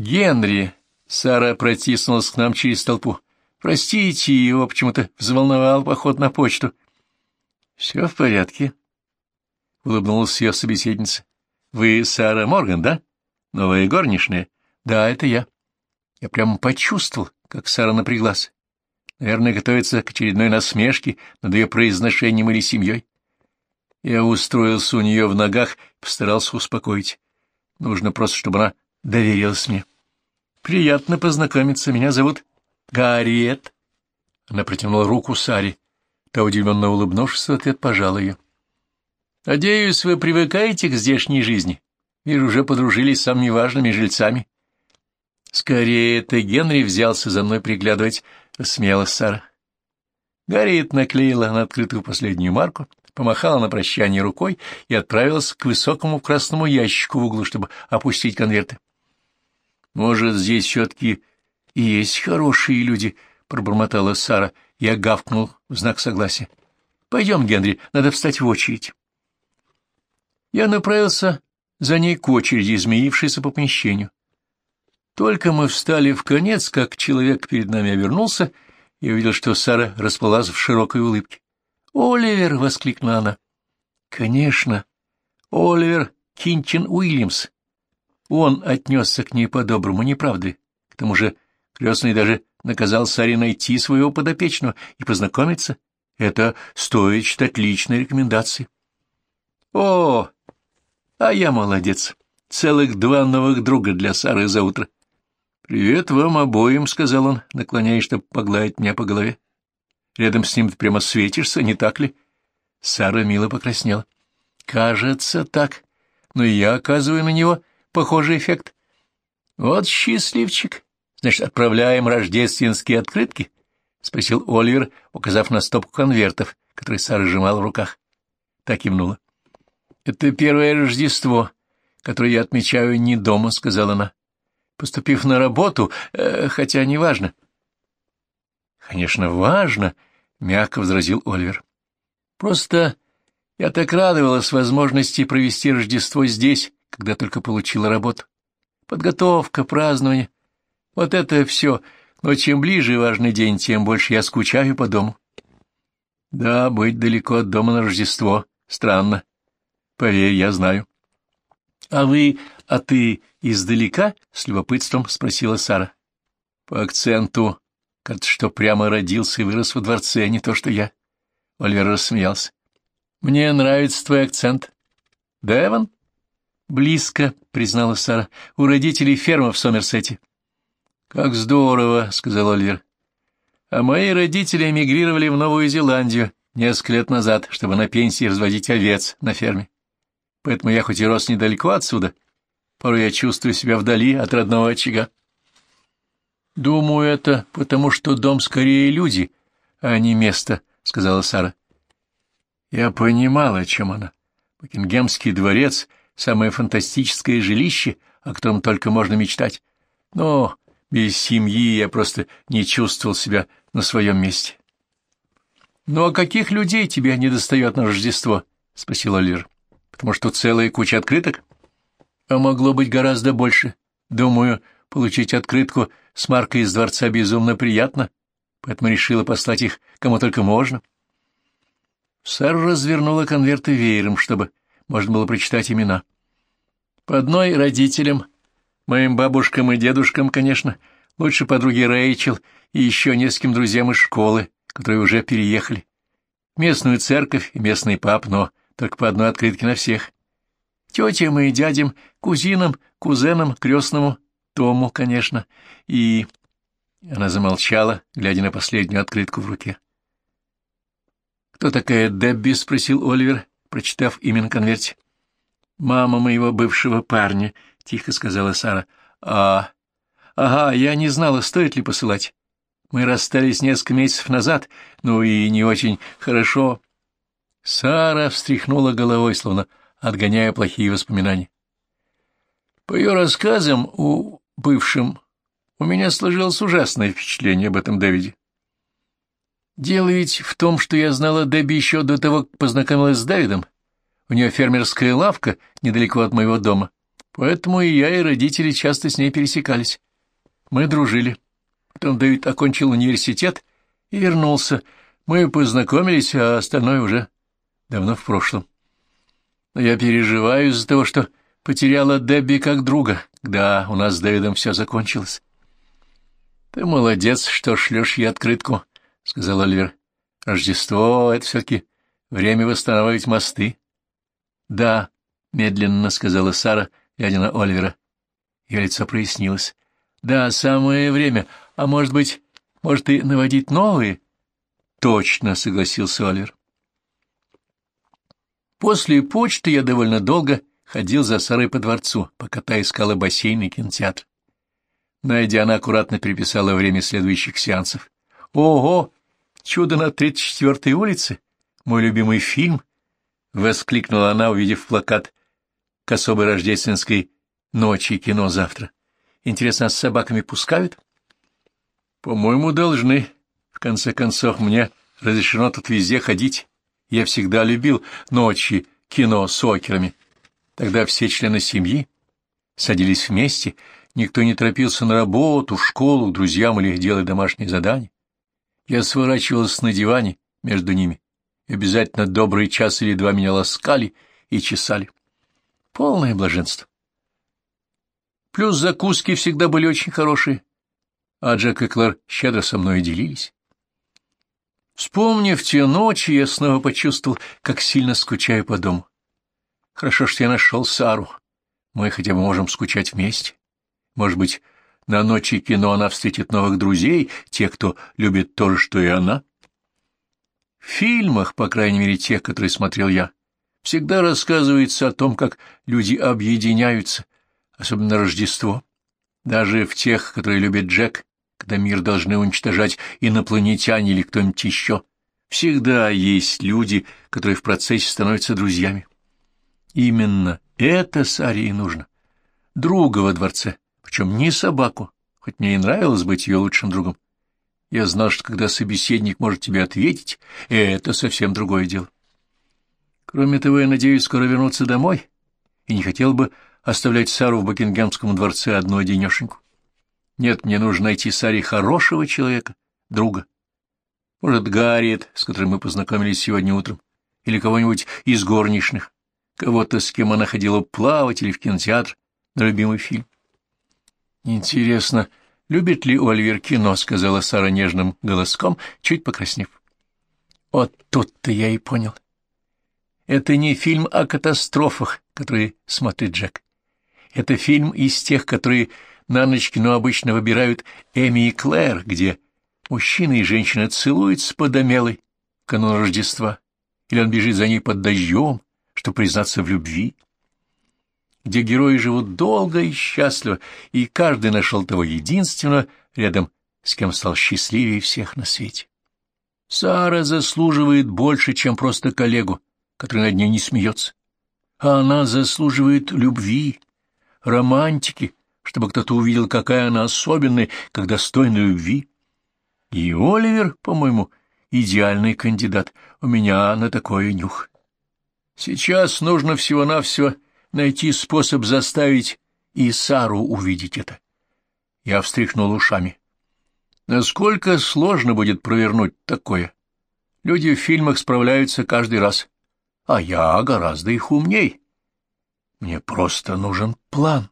Генри! Сара протиснулась к нам через толпу. Простите, его почему-то взволновал поход на почту. — Все в порядке, — улыбнулась ее собеседница. — Вы Сара Морган, да? Новая горничная? — Да, это я. Я прямо почувствовал, как Сара напряглась. Наверное, готовится к очередной насмешке над ее произношением или семьей. Я устроился у нее в ногах и постарался успокоить. Нужно просто, чтобы она доверилась мне. Приятно познакомиться. Меня зовут Гарриет. Она протянула руку Саре. Та, удивленно улыбнувшись, в ответ пожала ее. Надеюсь, вы привыкаете к здешней жизни. Вижу, уже подружились с самыми важными жильцами. Скорее, это Генри взялся за мной приглядывать, рассмеялась Сара. Гарриет наклеила на открытую последнюю марку, помахала на прощание рукой и отправилась к высокому красному ящику в углу, чтобы опустить конверты. Может, здесь все-таки и есть хорошие люди, — пробормотала Сара. Я гавкнул в знак согласия. — Пойдем, Генри, надо встать в очередь. Я направился за ней к очереди, измеившейся по помещению. Только мы встали в конец, как человек перед нами обернулся, и увидел, что Сара расплылась в широкой улыбке. «Оливер!» — воскликнула она. «Конечно, Оливер Кинчин Уильямс. Он отнесся к ней по-доброму, не правда ли? К тому же крестный даже наказал Саре найти своего подопечного и познакомиться. Это стоит считать личной рекомендацией. О, а я молодец. Целых два новых друга для Сары за утро. «Привет вам обоим», — сказал он, наклоняясь, чтобы погладить меня по голове. «Рядом с ним ты прямо светишься, не так ли?» Сара мило покраснела. «Кажется, так. Но я оказываю на него похожий эффект. Вот счастливчик. Значит, отправляем рождественские открытки? — спросил Оливер, указав на стопку конвертов, которые Сара сжимала в руках. Так кивнула. — Это первое Рождество, которое я отмечаю не дома, — сказала она. Поступив на работу, э, хотя не важно. — Конечно, важно, — мягко возразил Оливер. — Просто я так радовалась возможности провести Рождество здесь, когда только получила работу. Подготовка, празднование. Вот это все. Но чем ближе важный день, тем больше я скучаю по дому. Да, быть далеко от дома на Рождество. Странно. Поверь, я знаю. — А вы, а ты издалека? — с любопытством спросила Сара. По акценту, как что прямо родился и вырос во дворце, а не то, что я. Ольвер рассмеялся. — Мне нравится твой акцент. — Девон? «Близко», — признала Сара, — «у родителей ферма в Сомерсете». «Как здорово», — сказал Оливер. «А мои родители эмигрировали в Новую Зеландию несколько лет назад, чтобы на пенсии разводить овец на ферме. Поэтому я хоть и рос недалеко отсюда, порой я чувствую себя вдали от родного очага». «Думаю, это потому, что дом скорее люди, а не место», — сказала Сара. Я понимала, о чем она. Букингемский дворец — самое фантастическое жилище, о котором только можно мечтать. Но без семьи я просто не чувствовал себя на своем месте. — Ну а каких людей тебе не достает на Рождество? — спросил Оливер. — Потому что целая куча открыток? — А могло быть гораздо больше. Думаю, получить открытку с маркой из дворца безумно приятно, поэтому решила послать их кому только можно. Сара развернула конверты веером, чтобы можно было прочитать имена. По одной родителям, моим бабушкам и дедушкам, конечно, лучше подруги Рэйчел и еще нескольким друзьям из школы, которые уже переехали. Местную церковь и местный пап, но только по одной открытке на всех. Тетям и дядям, кузинам, кузенам, крестному, Тому, конечно, и... Она замолчала, глядя на последнюю открытку в руке. «Кто такая Дебби?» — спросил Оливер прочитав имя на конверте. «Мама моего бывшего парня», — тихо сказала Сара. «А... Ага, я не знала, стоит ли посылать. Мы расстались несколько месяцев назад, ну и не очень хорошо». Сара встряхнула головой, словно отгоняя плохие воспоминания. По ее рассказам, у бывшем у меня сложилось ужасное впечатление об этом Дэвиде. Дело ведь в том, что я знала Дебби еще до того, как познакомилась с Давидом. У нее фермерская лавка недалеко от моего дома. Поэтому и я, и родители часто с ней пересекались. Мы дружили. Потом Дэвид окончил университет и вернулся. Мы познакомились, а остальное уже давно в прошлом. Но я переживаю из-за того, что потеряла Дебби как друга. Да, у нас с Дэвидом все закончилось. — Ты молодец, что шлешь ей открытку, — сказал Оливер. — Рождество — это все-таки время восстанавливать мосты. — Да, — медленно сказала Сара, глядя на Оливера. Ее лицо прояснилось. — Да, самое время. А может быть, может и наводить новые? — Точно, — согласился Оливер. После почты я довольно долго ходил за Сарой по дворцу, пока та искала бассейн и кинотеатр. Найдя, она аккуратно переписала время следующих сеансов. «Ого! Чудо на 34-й улице! Мой любимый фильм!» — воскликнула она, увидев плакат к особой рождественской ночи кино завтра. «Интересно, а с собаками пускают?» «По-моему, должны. В конце концов, мне разрешено тут везде ходить. Я всегда любил ночи кино с окерами. Тогда все члены семьи садились вместе, никто не торопился на работу, в школу, к друзьям или делать домашние задания. Я сворачивался на диване между ними, обязательно добрый час или два меня ласкали и чесали. Полное блаженство. Плюс закуски всегда были очень хорошие, а Джек и Клэр щедро со мной делились. Вспомнив те ночи, я снова почувствовал, как сильно скучаю по дому. Хорошо, что я нашел Сару. Мы хотя бы можем скучать вместе. Может быть, на ночи кино она встретит новых друзей, тех, кто любит то же, что и она? В фильмах, по крайней мере, тех, которые смотрел я, всегда рассказывается о том, как люди объединяются, особенно Рождество. Даже в тех, которые любит Джек, когда мир должны уничтожать инопланетяне или кто-нибудь еще, всегда есть люди, которые в процессе становятся друзьями. Именно это Саре и нужно. Друга во дворце, причем не собаку, хоть мне и нравилось быть ее лучшим другом. Я знал, что когда собеседник может тебе ответить, это совсем другое дело. Кроме того, я надеюсь скоро вернуться домой и не хотел бы оставлять Сару в Букингемском дворце одну одинешеньку. Нет, мне нужно найти Саре хорошего человека, друга. Может, Гарриет, с которым мы познакомились сегодня утром, или кого-нибудь из горничных кого-то, с кем она ходила плавать или в кинотеатр на любимый фильм. «Интересно, любит ли Оливер кино?» — сказала Сара нежным голоском, чуть покраснев. «Вот тут-то я и понял. Это не фильм о катастрофах, которые смотрит Джек. Это фильм из тех, которые на ночь кино обычно выбирают Эми и Клэр, где мужчина и женщина целуются под омелой в канун Рождества, или он бежит за ней под дождем, что признаться в любви, где герои живут долго и счастливо, и каждый нашел того единственного рядом, с кем стал счастливее всех на свете. Сара заслуживает больше, чем просто коллегу, который над ней не смеется. А она заслуживает любви, романтики, чтобы кто-то увидел, какая она особенная, как достойна любви. И Оливер, по-моему, идеальный кандидат. У меня на такое нюх. Сейчас нужно всего-навсего найти способ заставить и Сару увидеть это. Я встряхнул ушами. Насколько сложно будет провернуть такое? Люди в фильмах справляются каждый раз, а я гораздо их умней. Мне просто нужен план.